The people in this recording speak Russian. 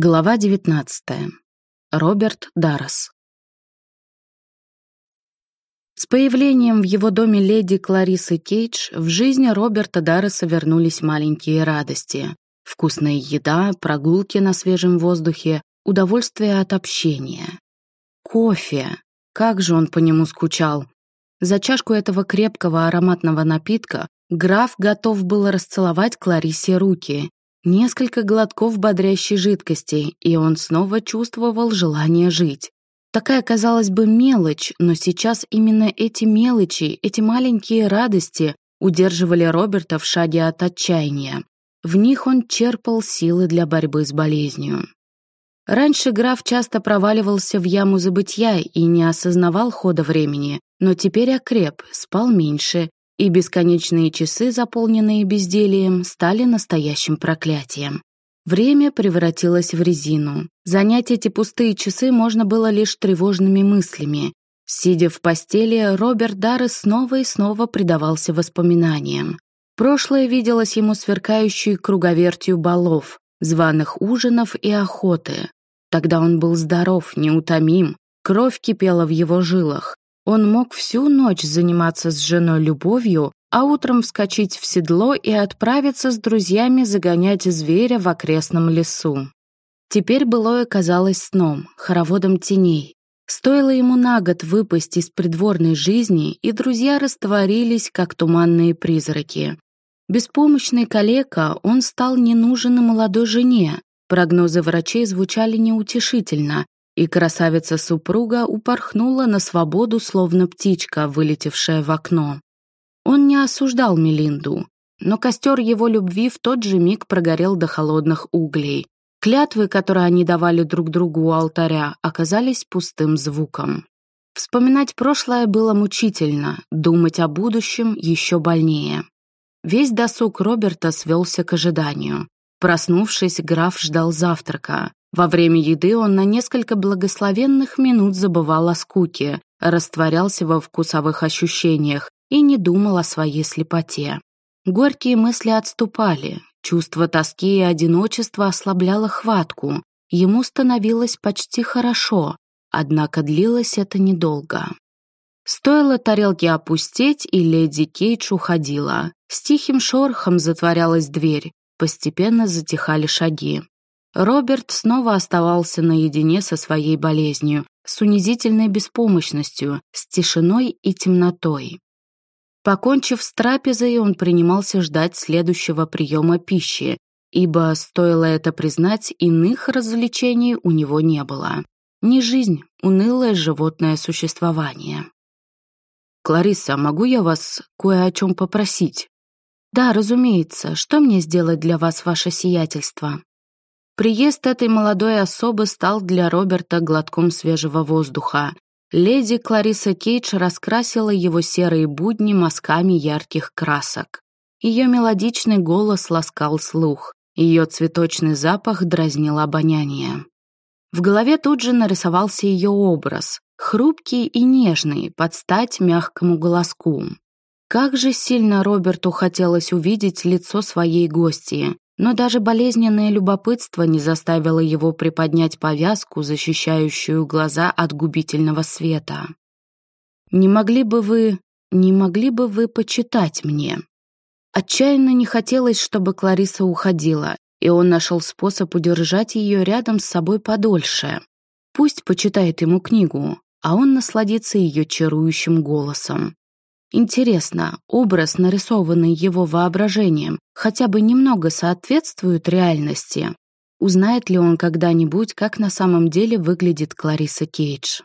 Глава 19. Роберт Даррес. С появлением в его доме леди Кларисы Кейдж в жизни Роберта Дарреса вернулись маленькие радости. Вкусная еда, прогулки на свежем воздухе, удовольствие от общения. Кофе. Как же он по нему скучал. За чашку этого крепкого ароматного напитка граф готов был расцеловать Кларисе руки, Несколько глотков бодрящей жидкости, и он снова чувствовал желание жить. Такая, казалось бы, мелочь, но сейчас именно эти мелочи, эти маленькие радости удерживали Роберта в шаге от отчаяния. В них он черпал силы для борьбы с болезнью. Раньше граф часто проваливался в яму забытья и не осознавал хода времени, но теперь окреп, спал меньше и бесконечные часы, заполненные бездельем, стали настоящим проклятием. Время превратилось в резину. Занять эти пустые часы можно было лишь тревожными мыслями. Сидя в постели, Роберт Даррес снова и снова предавался воспоминаниям. Прошлое виделось ему сверкающей круговертью балов, званых ужинов и охоты. Тогда он был здоров, неутомим, кровь кипела в его жилах, он мог всю ночь заниматься с женой любовью, а утром вскочить в седло и отправиться с друзьями загонять зверя в окрестном лесу. Теперь былое казалось сном, хороводом теней. Стоило ему на год выпасть из придворной жизни, и друзья растворились, как туманные призраки. Беспомощный калека, он стал не молодой жене. Прогнозы врачей звучали неутешительно, и красавица-супруга упорхнула на свободу, словно птичка, вылетевшая в окно. Он не осуждал Мелинду, но костер его любви в тот же миг прогорел до холодных углей. Клятвы, которые они давали друг другу у алтаря, оказались пустым звуком. Вспоминать прошлое было мучительно, думать о будущем еще больнее. Весь досуг Роберта свелся к ожиданию. Проснувшись, граф ждал завтрака. Во время еды он на несколько благословенных минут забывал о скуке, растворялся во вкусовых ощущениях и не думал о своей слепоте. Горькие мысли отступали, чувство тоски и одиночества ослабляло хватку, ему становилось почти хорошо, однако длилось это недолго. Стоило тарелке опустеть, и леди Кейдж уходила. С тихим шорохом затворялась дверь, постепенно затихали шаги. Роберт снова оставался наедине со своей болезнью, с унизительной беспомощностью, с тишиной и темнотой. Покончив с трапезой, он принимался ждать следующего приема пищи, ибо, стоило это признать, иных развлечений у него не было. Не жизнь, унылое животное существование. «Клариса, могу я вас кое о чем попросить?» «Да, разумеется. Что мне сделать для вас, ваше сиятельство?» Приезд этой молодой особы стал для Роберта глотком свежего воздуха. Леди Клариса Кейдж раскрасила его серые будни мазками ярких красок. Ее мелодичный голос ласкал слух, ее цветочный запах дразнил обоняние. В голове тут же нарисовался ее образ, хрупкий и нежный, под стать мягкому голоску. Как же сильно Роберту хотелось увидеть лицо своей гостьи, но даже болезненное любопытство не заставило его приподнять повязку, защищающую глаза от губительного света. «Не могли бы вы... не могли бы вы почитать мне?» Отчаянно не хотелось, чтобы Клариса уходила, и он нашел способ удержать ее рядом с собой подольше. Пусть почитает ему книгу, а он насладится ее чарующим голосом. Интересно, образ, нарисованный его воображением, хотя бы немного соответствует реальности? Узнает ли он когда-нибудь, как на самом деле выглядит Клариса Кейдж?